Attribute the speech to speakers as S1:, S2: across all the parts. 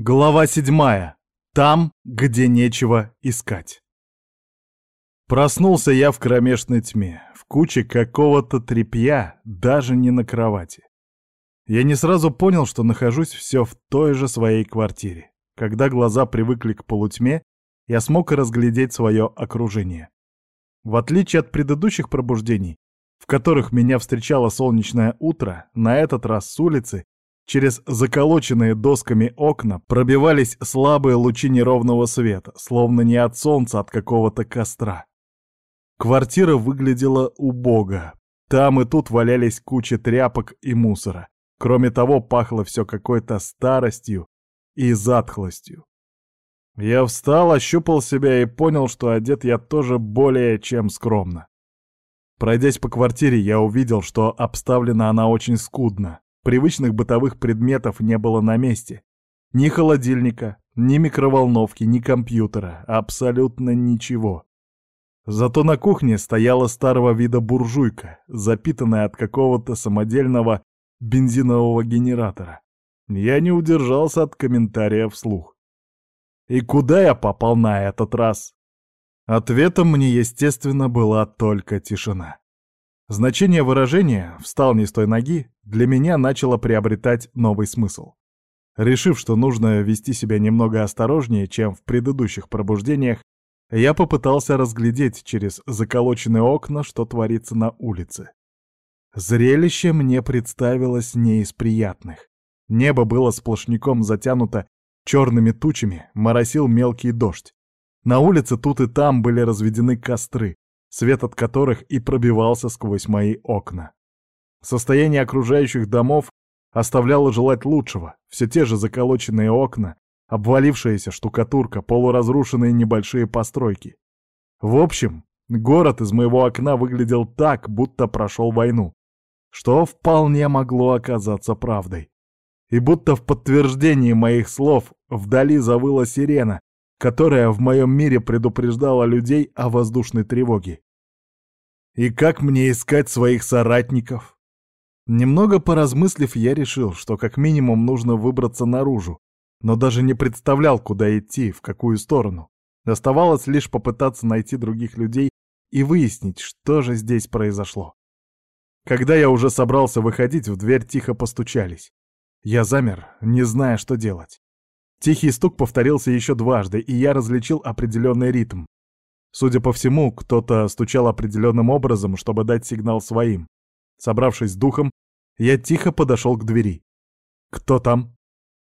S1: Глава седьмая. Там, где нечего искать. Проснулся я в кромешной тьме, в куче какого-то тряпья, даже не на кровати. Я не сразу понял, что нахожусь все в той же своей квартире. Когда глаза привыкли к полутьме, я смог разглядеть свое окружение. В отличие от предыдущих пробуждений, в которых меня встречало солнечное утро, на этот раз с улицы Через заколоченные досками окна пробивались слабые лучи неровного света, словно не от солнца, а от какого-то костра. Квартира выглядела убого. Там и тут валялись кучи тряпок и мусора. Кроме того, пахло все какой-то старостью и затхлостью. Я встал, ощупал себя и понял, что одет я тоже более чем скромно. Пройдясь по квартире, я увидел, что обставлена она очень скудно. Привычных бытовых предметов не было на месте. Ни холодильника, ни микроволновки, ни компьютера, абсолютно ничего. Зато на кухне стояла старого вида буржуйка, запитанная от какого-то самодельного бензинового генератора. Я не удержался от комментария вслух. И куда я попал на этот раз? Ответом мне, естественно, была только тишина. Значение выражения «встал не с той ноги» для меня начало приобретать новый смысл. Решив, что нужно вести себя немного осторожнее, чем в предыдущих пробуждениях, я попытался разглядеть через заколоченные окна, что творится на улице. Зрелище мне представилось не из приятных. Небо было сплошняком затянуто черными тучами, моросил мелкий дождь. На улице тут и там были разведены костры, свет от которых и пробивался сквозь мои окна. Состояние окружающих домов оставляло желать лучшего, все те же заколоченные окна, обвалившаяся штукатурка, полуразрушенные небольшие постройки. В общем, город из моего окна выглядел так, будто прошел войну, что вполне могло оказаться правдой. И будто в подтверждении моих слов вдали завыла сирена, которая в моем мире предупреждала людей о воздушной тревоге. И как мне искать своих соратников? Немного поразмыслив, я решил, что как минимум нужно выбраться наружу, но даже не представлял, куда идти, в какую сторону. Оставалось лишь попытаться найти других людей и выяснить, что же здесь произошло. Когда я уже собрался выходить, в дверь тихо постучались. Я замер, не зная, что делать. Тихий стук повторился еще дважды, и я различил определенный ритм. Судя по всему, кто-то стучал определенным образом, чтобы дать сигнал своим. Собравшись с духом, я тихо подошел к двери. «Кто там?»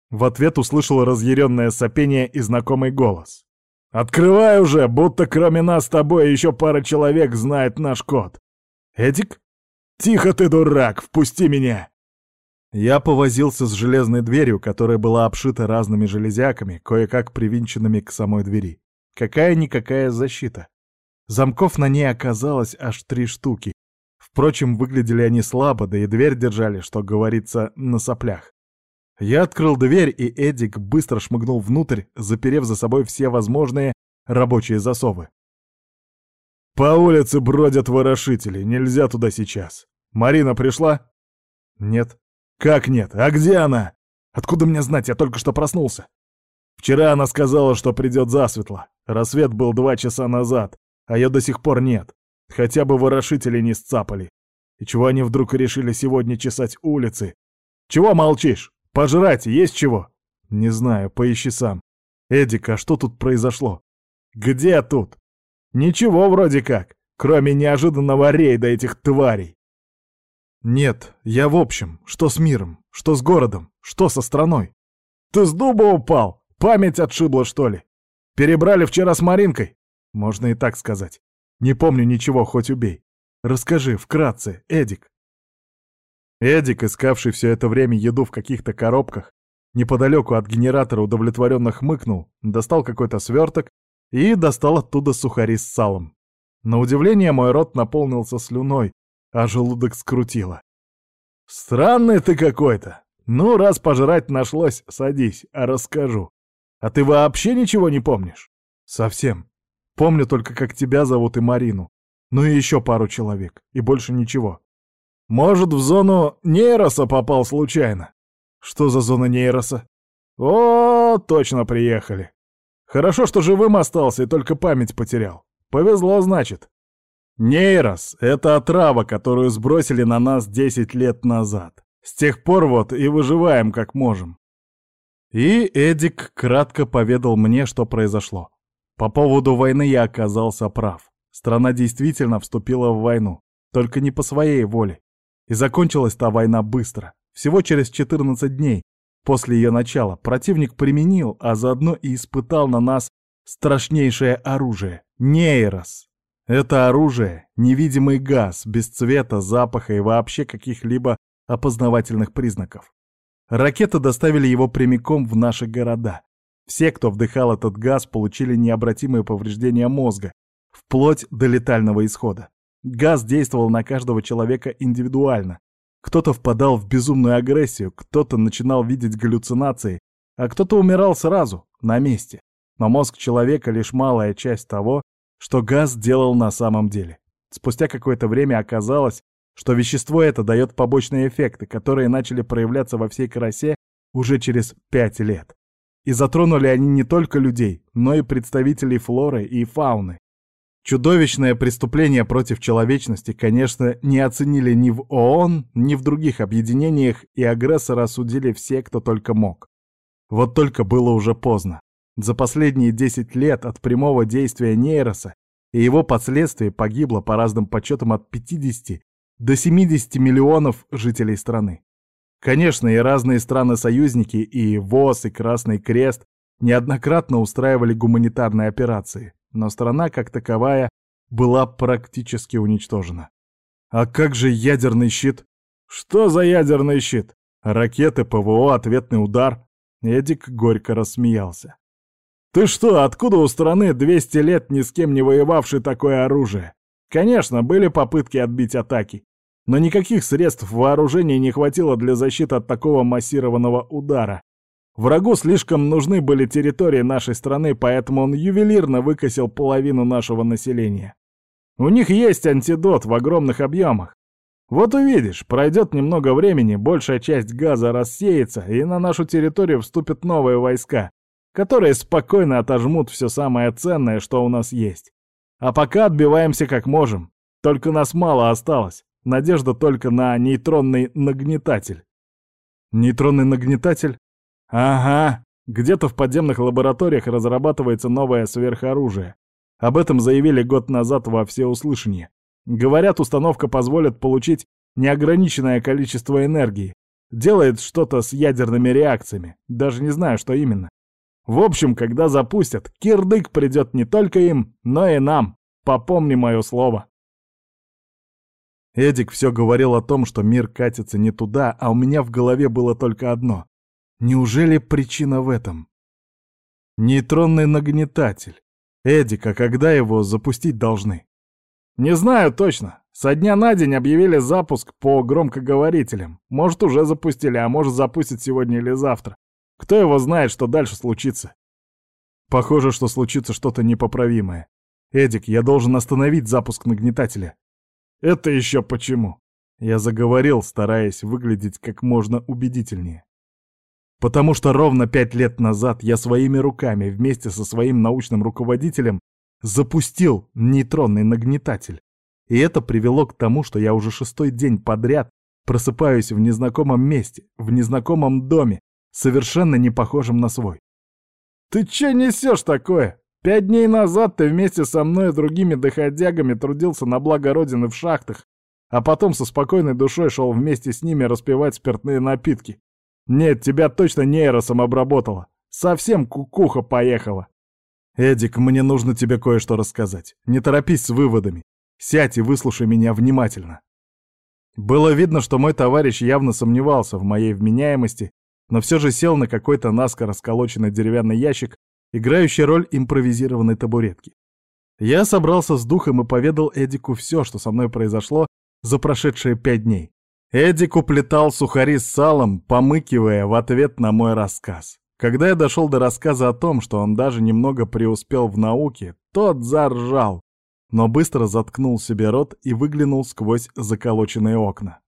S1: В ответ услышал разъяренное сопение и знакомый голос. «Открывай уже, будто кроме нас с тобой еще пара человек знает наш код. Эдик? Тихо ты, дурак, впусти меня!» Я повозился с железной дверью, которая была обшита разными железяками, кое-как привинченными к самой двери. Какая-никакая защита. Замков на ней оказалось аж три штуки. Впрочем, выглядели они слабо, да и дверь держали, что говорится, на соплях. Я открыл дверь, и Эдик быстро шмыгнул внутрь, заперев за собой все возможные рабочие засовы. «По улице бродят ворошители, нельзя туда сейчас. Марина пришла?» «Нет», «Как нет? А где она? Откуда мне знать? Я только что проснулся». «Вчера она сказала, что придет засветло. Рассвет был два часа назад, а ее до сих пор нет. Хотя бы ворошители не сцапали. И чего они вдруг решили сегодня чесать улицы? Чего молчишь? Пожрать есть чего?» «Не знаю, поищи сам. Эдик, а что тут произошло?» «Где тут?» «Ничего вроде как, кроме неожиданного рейда этих тварей. «Нет, я в общем. Что с миром? Что с городом? Что со страной?» «Ты с дуба упал? Память отшибла, что ли? Перебрали вчера с Маринкой?» «Можно и так сказать. Не помню ничего, хоть убей. Расскажи, вкратце, Эдик». Эдик, искавший все это время еду в каких-то коробках, неподалеку от генератора удовлетворенно хмыкнул, достал какой-то сверток и достал оттуда сухари с салом. На удивление мой рот наполнился слюной, а желудок скрутило. «Странный ты какой-то. Ну, раз пожрать нашлось, садись, а расскажу. А ты вообще ничего не помнишь?» «Совсем. Помню только, как тебя зовут и Марину. Ну и еще пару человек, и больше ничего. Может, в зону нейроса попал случайно?» «Что за зона нейроса?» «О, точно приехали. Хорошо, что живым остался и только память потерял. Повезло, значит. Нейрос — это отрава, которую сбросили на нас 10 лет назад. С тех пор вот и выживаем как можем. И Эдик кратко поведал мне, что произошло. По поводу войны я оказался прав. Страна действительно вступила в войну, только не по своей воле. И закончилась та война быстро, всего через 14 дней. После ее начала противник применил, а заодно и испытал на нас страшнейшее оружие — нейрос. Это оружие — невидимый газ, без цвета, запаха и вообще каких-либо опознавательных признаков. Ракеты доставили его прямиком в наши города. Все, кто вдыхал этот газ, получили необратимые повреждения мозга, вплоть до летального исхода. Газ действовал на каждого человека индивидуально. Кто-то впадал в безумную агрессию, кто-то начинал видеть галлюцинации, а кто-то умирал сразу, на месте. Но мозг человека — лишь малая часть того, что газ делал на самом деле. Спустя какое-то время оказалось, что вещество это дает побочные эффекты, которые начали проявляться во всей красе уже через пять лет. И затронули они не только людей, но и представителей флоры и фауны. Чудовищное преступление против человечности, конечно, не оценили ни в ООН, ни в других объединениях, и агрессора осудили все, кто только мог. Вот только было уже поздно. За последние 10 лет от прямого действия нейроса и его последствий погибло по разным подсчетам от 50 до 70 миллионов жителей страны. Конечно, и разные страны-союзники, и ВОЗ, и Красный Крест неоднократно устраивали гуманитарные операции, но страна как таковая была практически уничтожена. А как же ядерный щит? Что за ядерный щит? Ракеты, ПВО, ответный удар? Эдик горько рассмеялся. Ты что, откуда у страны 200 лет ни с кем не воевавшей такое оружие? Конечно, были попытки отбить атаки, но никаких средств вооружения не хватило для защиты от такого массированного удара. Врагу слишком нужны были территории нашей страны, поэтому он ювелирно выкосил половину нашего населения. У них есть антидот в огромных объемах. Вот увидишь, пройдет немного времени, большая часть газа рассеется, и на нашу территорию вступят новые войска, которые спокойно отожмут все самое ценное, что у нас есть. А пока отбиваемся как можем. Только нас мало осталось. Надежда только на нейтронный нагнетатель. Нейтронный нагнетатель? Ага. Где-то в подземных лабораториях разрабатывается новое сверхоружие. Об этом заявили год назад во всеуслышание. Говорят, установка позволит получить неограниченное количество энергии. Делает что-то с ядерными реакциями. Даже не знаю, что именно. В общем, когда запустят, кирдык придет не только им, но и нам. Попомни мое слово. Эдик все говорил о том, что мир катится не туда, а у меня в голове было только одно. Неужели причина в этом? Нейтронный нагнетатель. Эдик, а когда его запустить должны? Не знаю точно. Со дня на день объявили запуск по громкоговорителям. Может, уже запустили, а может, запустят сегодня или завтра. Кто его знает, что дальше случится? Похоже, что случится что-то непоправимое. Эдик, я должен остановить запуск нагнетателя. Это еще почему? Я заговорил, стараясь выглядеть как можно убедительнее. Потому что ровно пять лет назад я своими руками вместе со своим научным руководителем запустил нейтронный нагнетатель. И это привело к тому, что я уже шестой день подряд просыпаюсь в незнакомом месте, в незнакомом доме, совершенно не похожим на свой. «Ты че несешь такое? Пять дней назад ты вместе со мной и другими доходягами трудился на благо Родины в шахтах, а потом со спокойной душой шел вместе с ними распивать спиртные напитки. Нет, тебя точно нейросом обработало. Совсем кукуха поехала. Эдик, мне нужно тебе кое-что рассказать. Не торопись с выводами. Сядь и выслушай меня внимательно. Было видно, что мой товарищ явно сомневался в моей вменяемости но все же сел на какой-то наскоро сколоченный деревянный ящик, играющий роль импровизированной табуретки. Я собрался с духом и поведал Эдику все, что со мной произошло за прошедшие пять дней. Эдик уплетал сухари с салом, помыкивая в ответ на мой рассказ. Когда я дошел до рассказа о том, что он даже немного преуспел в науке, тот заржал, но быстро заткнул себе рот и выглянул сквозь заколоченные окна.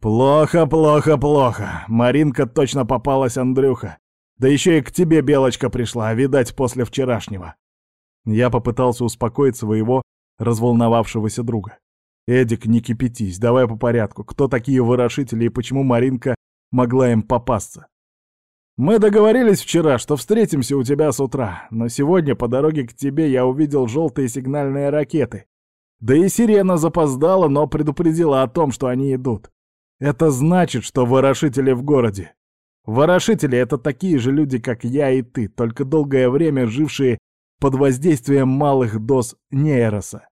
S1: «Плохо, плохо, плохо. Маринка точно попалась, Андрюха. Да еще и к тебе Белочка пришла, видать, после вчерашнего. Я попытался успокоить своего разволновавшегося друга. «Эдик, не кипятись, давай по порядку. Кто такие ворошители и почему Маринка могла им попасться?» «Мы договорились вчера, что встретимся у тебя с утра, но сегодня по дороге к тебе я увидел желтые сигнальные ракеты. Да и сирена запоздала, но предупредила о том, что они идут. Это значит, что ворошители в городе. Ворошители — это такие же люди, как я и ты, только долгое время жившие под воздействием малых доз нейроса.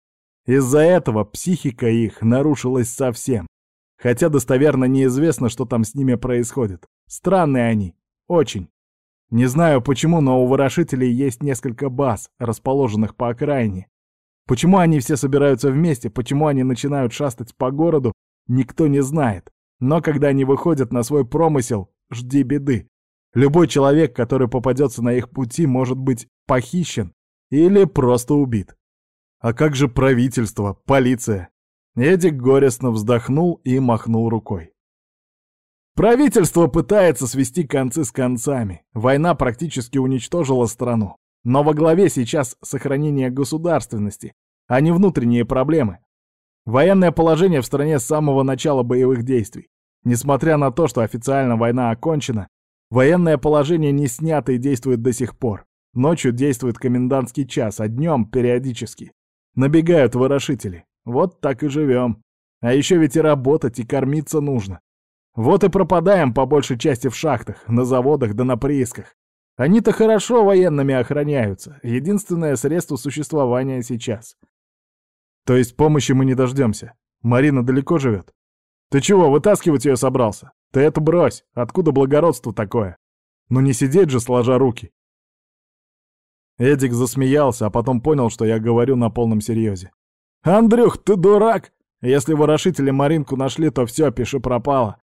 S1: Из-за этого психика их нарушилась совсем. Хотя достоверно неизвестно, что там с ними происходит. Странные они. Очень. Не знаю почему, но у ворошителей есть несколько баз, расположенных по окраине. Почему они все собираются вместе, почему они начинают шастать по городу, никто не знает. Но когда они выходят на свой промысел, жди беды. Любой человек, который попадется на их пути, может быть похищен или просто убит. А как же правительство, полиция? Эдик горестно вздохнул и махнул рукой. Правительство пытается свести концы с концами. Война практически уничтожила страну. Но во главе сейчас сохранение государственности, а не внутренние проблемы. Военное положение в стране с самого начала боевых действий. Несмотря на то, что официально война окончена, военное положение не снято и действует до сих пор. Ночью действует комендантский час, а днем периодически. Набегают ворошители. Вот так и живем. А еще ведь и работать, и кормиться нужно. Вот и пропадаем по большей части в шахтах, на заводах да на приисках. Они-то хорошо военными охраняются. Единственное средство существования сейчас. То есть помощи мы не дождемся. Марина далеко живет? Ты чего, вытаскивать ее собрался? Ты это брось. Откуда благородство такое? Ну не сидеть же, сложа руки. Эдик засмеялся, а потом понял, что я говорю на полном серьезе. «Андрюх, ты дурак! Если ворошители Маринку нашли, то все, пиши пропало.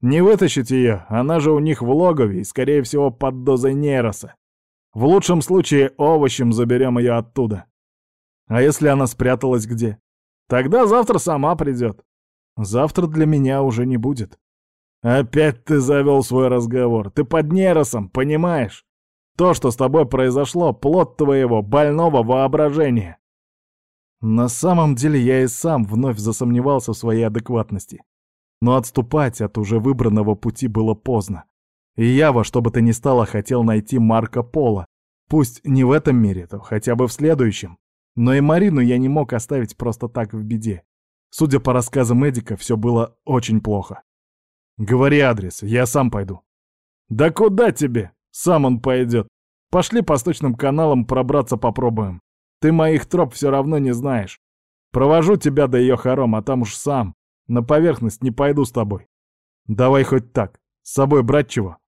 S1: Не вытащить ее, она же у них в логове и, скорее всего, под дозой нейроса. В лучшем случае овощем заберем ее оттуда. А если она спряталась где? Тогда завтра сама придет. Завтра для меня уже не будет. Опять ты завел свой разговор. Ты под нейросом, понимаешь? То, что с тобой произошло, плод твоего больного воображения. На самом деле я и сам вновь засомневался в своей адекватности. Но отступать от уже выбранного пути было поздно. И я во что бы то ни стало хотел найти Марка Пола. Пусть не в этом мире, то хотя бы в следующем. Но и Марину я не мог оставить просто так в беде. Судя по рассказам Эдика, все было очень плохо. «Говори адрес, я сам пойду». «Да куда тебе?» Сам он пойдет. Пошли по сточным каналам пробраться попробуем. Ты моих троп все равно не знаешь. Провожу тебя до ее хором, а там уж сам. На поверхность не пойду с тобой. Давай хоть так. С собой брать чего?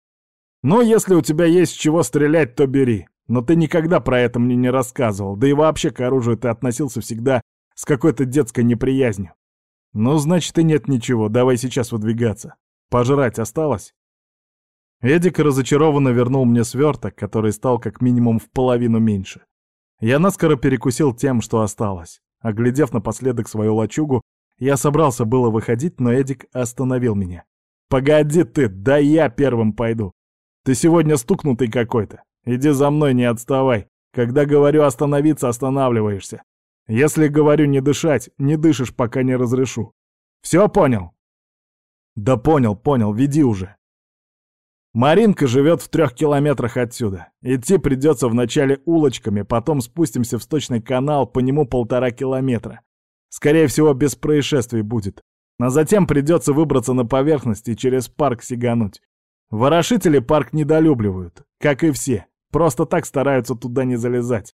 S1: Ну, если у тебя есть чего стрелять, то бери. Но ты никогда про это мне не рассказывал, да и вообще к оружию ты относился всегда с какой-то детской неприязнью. Ну, значит, и нет ничего, давай сейчас выдвигаться. Пожрать осталось? Эдик разочарованно вернул мне сверток, который стал как минимум в половину меньше. Я наскоро перекусил тем, что осталось. Оглядев напоследок свою лачугу, я собрался было выходить, но Эдик остановил меня. «Погоди ты, да я первым пойду. Ты сегодня стукнутый какой-то. Иди за мной, не отставай. Когда говорю остановиться, останавливаешься. Если говорю не дышать, не дышишь, пока не разрешу. Все понял?» «Да понял, понял, веди уже». Маринка живет в трех километрах отсюда. Идти придется вначале улочками, потом спустимся в сточный канал, по нему полтора километра. Скорее всего, без происшествий будет. А затем придется выбраться на поверхность и через парк сигануть. Ворошители парк недолюбливают, как и все. Просто так стараются туда не залезать.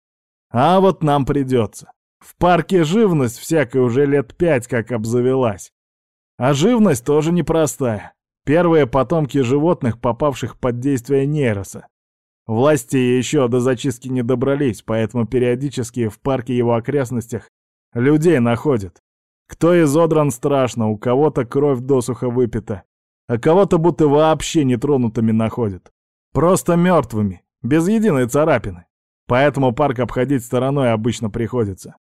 S1: А вот нам придется. В парке живность всякая уже лет пять как обзавелась. А живность тоже непростая. Первые потомки животных, попавших под действие нейроса. Власти еще до зачистки не добрались, поэтому периодически в парке его окрестностях людей находят. Кто изодран страшно, у кого-то кровь досуха выпита, а кого-то будто вообще нетронутыми находят. Просто мертвыми, без единой царапины. Поэтому парк обходить стороной обычно приходится.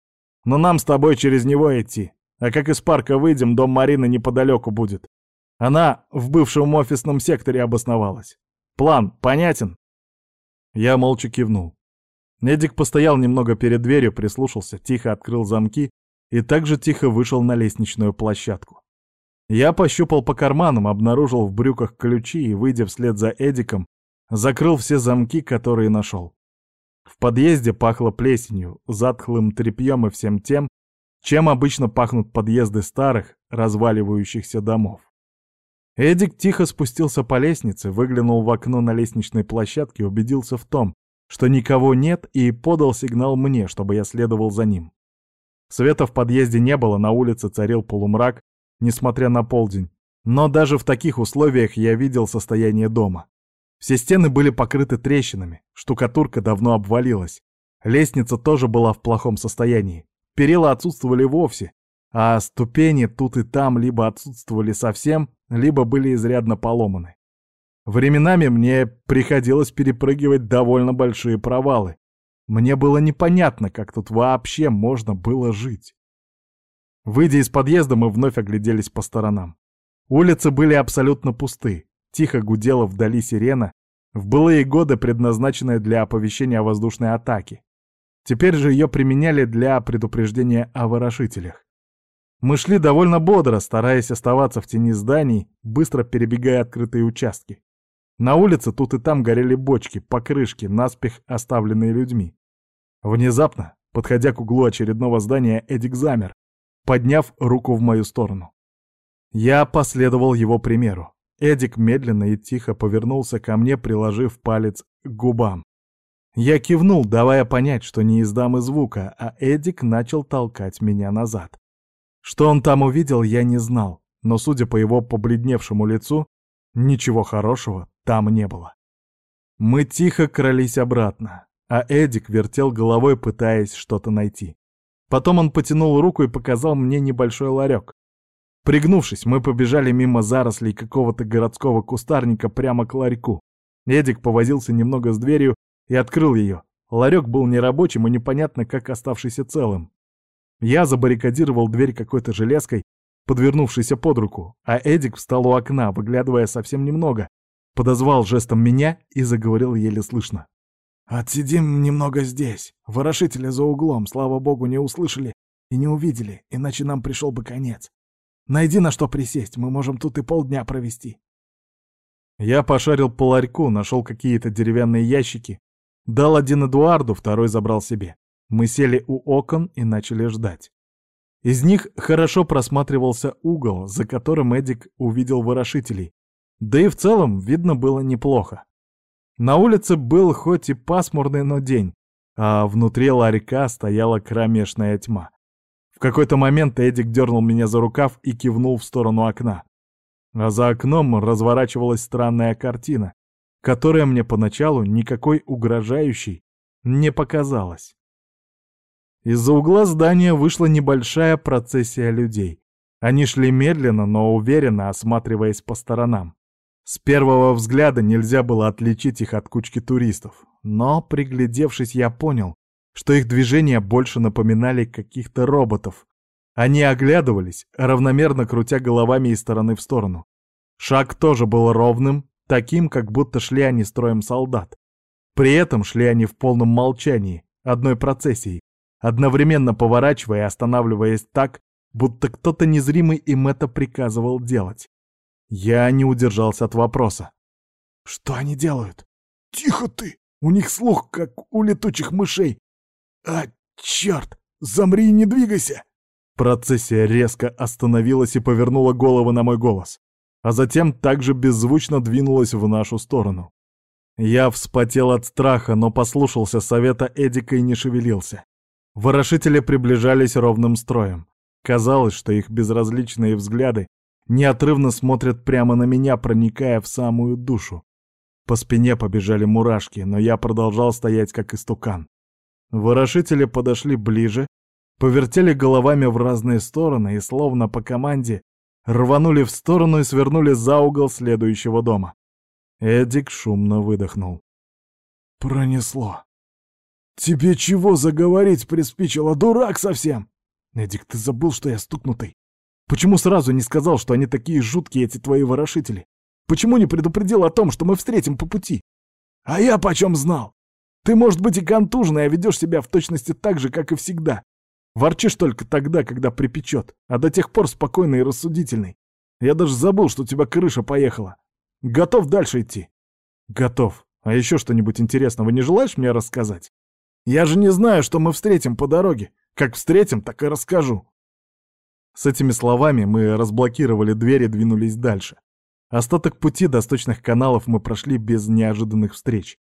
S1: Но нам с тобой через него идти. А как из парка выйдем, дом Марины неподалеку будет. Она в бывшем офисном секторе обосновалась. План понятен? Я молча кивнул. Эдик постоял немного перед дверью, прислушался, тихо открыл замки и также тихо вышел на лестничную площадку. Я пощупал по карманам, обнаружил в брюках ключи и, выйдя вслед за Эдиком, закрыл все замки, которые нашел. В подъезде пахло плесенью, затхлым тряпьем и всем тем, чем обычно пахнут подъезды старых, разваливающихся домов. Эдик тихо спустился по лестнице, выглянул в окно на лестничной площадке убедился в том, что никого нет, и подал сигнал мне, чтобы я следовал за ним. Света в подъезде не было, на улице царил полумрак, несмотря на полдень. Но даже в таких условиях я видел состояние дома. Все стены были покрыты трещинами, штукатурка давно обвалилась. Лестница тоже была в плохом состоянии. Перила отсутствовали вовсе, а ступени тут и там либо отсутствовали совсем, либо были изрядно поломаны. Временами мне приходилось перепрыгивать довольно большие провалы. Мне было непонятно, как тут вообще можно было жить. Выйдя из подъезда, мы вновь огляделись по сторонам. Улицы были абсолютно пусты. Тихо гудела вдали сирена, в былые годы предназначенная для оповещения о воздушной атаке. Теперь же ее применяли для предупреждения о ворошителях. Мы шли довольно бодро, стараясь оставаться в тени зданий, быстро перебегая открытые участки. На улице тут и там горели бочки, покрышки, наспех оставленные людьми. Внезапно, подходя к углу очередного здания, Эдик замер, подняв руку в мою сторону. Я последовал его примеру. Эдик медленно и тихо повернулся ко мне, приложив палец к губам. Я кивнул, давая понять, что не издам и звука, а Эдик начал толкать меня назад. Что он там увидел, я не знал, но, судя по его побледневшему лицу, ничего хорошего там не было. Мы тихо крались обратно, а Эдик вертел головой, пытаясь что-то найти. Потом он потянул руку и показал мне небольшой ларек. Пригнувшись, мы побежали мимо зарослей какого-то городского кустарника прямо к ларьку. Эдик повозился немного с дверью и открыл ее. Ларек был нерабочим и непонятно как оставшийся целым. Я забаррикадировал дверь какой-то железкой, подвернувшейся под руку, а Эдик встал у окна, выглядывая совсем немного, подозвал жестом меня и заговорил еле слышно. «Отсидим немного здесь. Ворошители за углом, слава богу, не услышали и не увидели, иначе нам пришел бы конец. Найди на что присесть, мы можем тут и полдня провести. Я пошарил по ларьку, нашел какие-то деревянные ящики, дал один Эдуарду, второй забрал себе. Мы сели у окон и начали ждать. Из них хорошо просматривался угол, за которым Эдик увидел ворошителей. Да и в целом видно было неплохо. На улице был хоть и пасмурный, но день, а внутри ларька стояла кромешная тьма. В какой-то момент Эдик дернул меня за рукав и кивнул в сторону окна. А за окном разворачивалась странная картина, которая мне поначалу никакой угрожающей не показалась. Из-за угла здания вышла небольшая процессия людей. Они шли медленно, но уверенно, осматриваясь по сторонам. С первого взгляда нельзя было отличить их от кучки туристов, но, приглядевшись, я понял, что их движения больше напоминали каких-то роботов. Они оглядывались, равномерно крутя головами из стороны в сторону. Шаг тоже был ровным, таким, как будто шли они строем солдат. При этом шли они в полном молчании, одной процессией, одновременно поворачивая и останавливаясь так, будто кто-то незримый им это приказывал делать. Я не удержался от вопроса. «Что они делают?» «Тихо ты! У них слух, как у летучих мышей. «А, черт! Замри и не двигайся!» Процессия резко остановилась и повернула голову на мой голос, а затем также беззвучно двинулась в нашу сторону. Я вспотел от страха, но послушался совета Эдика и не шевелился. Ворошители приближались ровным строем. Казалось, что их безразличные взгляды неотрывно смотрят прямо на меня, проникая в самую душу. По спине побежали мурашки, но я продолжал стоять как истукан. Ворошители подошли ближе, повертели головами в разные стороны и, словно по команде, рванули в сторону и свернули за угол следующего дома. Эдик шумно выдохнул. «Пронесло. Тебе чего заговорить приспичило, дурак совсем?» «Эдик, ты забыл, что я стукнутый? Почему сразу не сказал, что они такие жуткие, эти твои ворошители? Почему не предупредил о том, что мы встретим по пути?» «А я почем знал? Ты, может быть, и контуженный, а ведешь себя в точности так же, как и всегда. Ворчишь только тогда, когда припечет, а до тех пор спокойный и рассудительный. Я даже забыл, что у тебя крыша поехала. Готов дальше идти? Готов. А еще что-нибудь интересного не желаешь мне рассказать? Я же не знаю, что мы встретим по дороге. Как встретим, так и расскажу. С этими словами мы разблокировали дверь и двинулись дальше. Остаток пути до сточных каналов мы прошли без неожиданных встреч.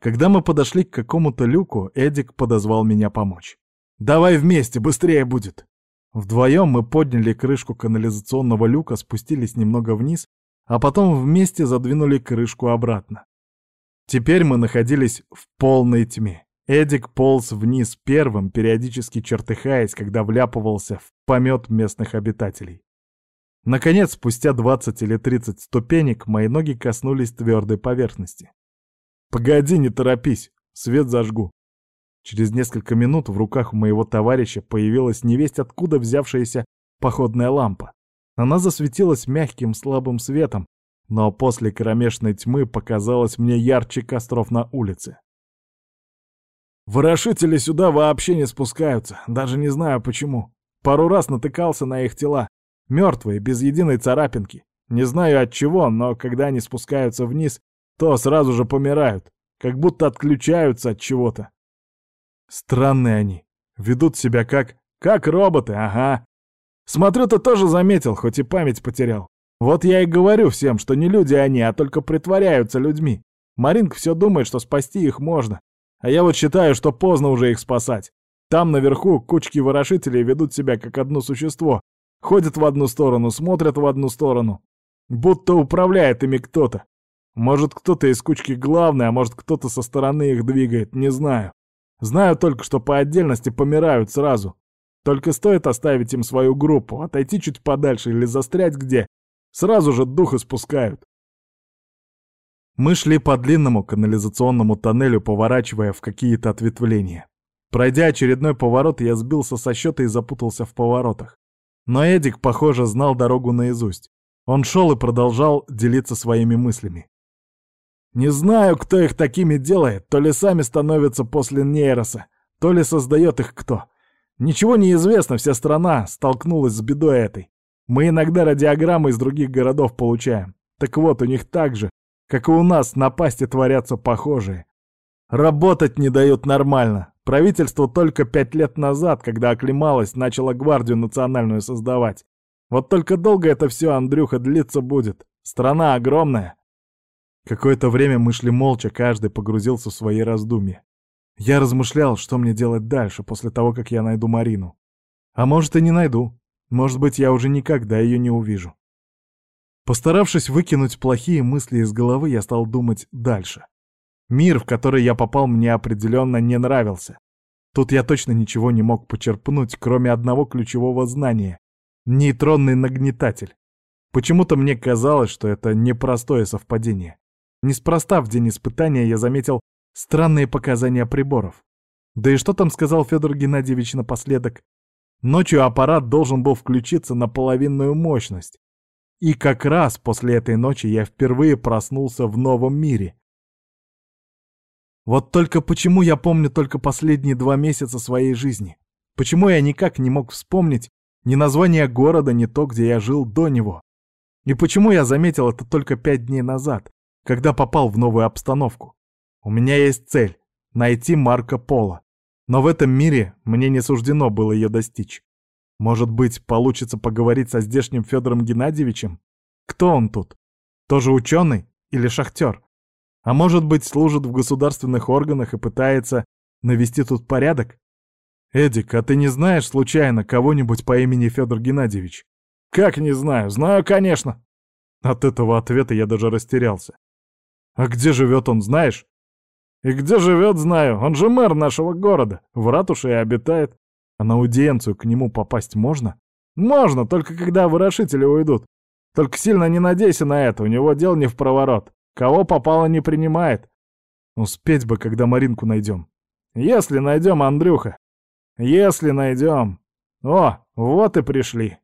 S1: Когда мы подошли к какому-то люку, Эдик подозвал меня помочь. «Давай вместе, быстрее будет!» Вдвоем мы подняли крышку канализационного люка, спустились немного вниз, а потом вместе задвинули крышку обратно. Теперь мы находились в полной тьме. Эдик полз вниз первым, периодически чертыхаясь, когда вляпывался в помет местных обитателей. Наконец, спустя 20 или 30 ступенек, мои ноги коснулись твердой поверхности. «Погоди, не торопись, свет зажгу». Через несколько минут в руках у моего товарища появилась невесть откуда взявшаяся походная лампа. Она засветилась мягким слабым светом, но после кромешной тьмы показалась мне ярче костров на улице. Ворошители сюда вообще не спускаются, даже не знаю почему. Пару раз натыкался на их тела, мертвые, без единой царапинки. Не знаю от чего, но когда они спускаются вниз, то сразу же помирают, как будто отключаются от чего-то. Странные они. Ведут себя как... как роботы, ага. Смотрю, ты тоже заметил, хоть и память потерял. Вот я и говорю всем, что не люди они, а только притворяются людьми. Маринка все думает, что спасти их можно. А я вот считаю, что поздно уже их спасать. Там наверху кучки ворошителей ведут себя как одно существо. Ходят в одну сторону, смотрят в одну сторону. Будто управляет ими кто-то. Может, кто-то из кучки главный, а может, кто-то со стороны их двигает, не знаю. Знаю только, что по отдельности помирают сразу. Только стоит оставить им свою группу, отойти чуть подальше или застрять где, сразу же дух испускают. Мы шли по длинному канализационному тоннелю, поворачивая в какие-то ответвления. Пройдя очередной поворот, я сбился со счета и запутался в поворотах. Но Эдик, похоже, знал дорогу наизусть. Он шел и продолжал делиться своими мыслями. Не знаю, кто их такими делает, то ли сами становятся после нейроса, то ли создает их кто. Ничего не известно, вся страна столкнулась с бедой этой. Мы иногда радиограммы из других городов получаем. Так вот, у них так же, как и у нас, напасти творятся похожие. Работать не дают нормально. Правительство только пять лет назад, когда оклемалось, начало гвардию национальную создавать. Вот только долго это все, Андрюха, длиться будет. Страна огромная. Какое-то время мы шли молча, каждый погрузился в свои раздумья. Я размышлял, что мне делать дальше, после того, как я найду Марину. А может, и не найду. Может быть, я уже никогда ее не увижу. Постаравшись выкинуть плохие мысли из головы, я стал думать дальше. Мир, в который я попал, мне определенно не нравился. Тут я точно ничего не мог почерпнуть, кроме одного ключевого знания — нейтронный нагнетатель. Почему-то мне казалось, что это непростое совпадение. Неспроста в день испытания я заметил странные показания приборов. Да и что там сказал Федор Геннадьевич напоследок? Ночью аппарат должен был включиться на половинную мощность. И как раз после этой ночи я впервые проснулся в новом мире. Вот только почему я помню только последние два месяца своей жизни? Почему я никак не мог вспомнить ни название города, ни то, где я жил до него? И почему я заметил это только пять дней назад, когда попал в новую обстановку. У меня есть цель — найти Марко Поло. Но в этом мире мне не суждено было ее достичь. Может быть, получится поговорить со здешним Федором Геннадьевичем? Кто он тут? Тоже ученый или шахтер? А может быть, служит в государственных органах и пытается навести тут порядок? Эдик, а ты не знаешь случайно кого-нибудь по имени Федор Геннадьевич? Как не знаю? Знаю, конечно. От этого ответа я даже растерялся. А где живет он, знаешь? И где живет, знаю. Он же мэр нашего города. В ратуше и обитает. А на аудиенцию к нему попасть можно? Можно, только когда вырошители уйдут. Только сильно не надейся на это, у него дел не в проворот. Кого попало, не принимает. Успеть бы, когда Маринку найдем. Если найдем, Андрюха. Если найдем. О, вот и пришли.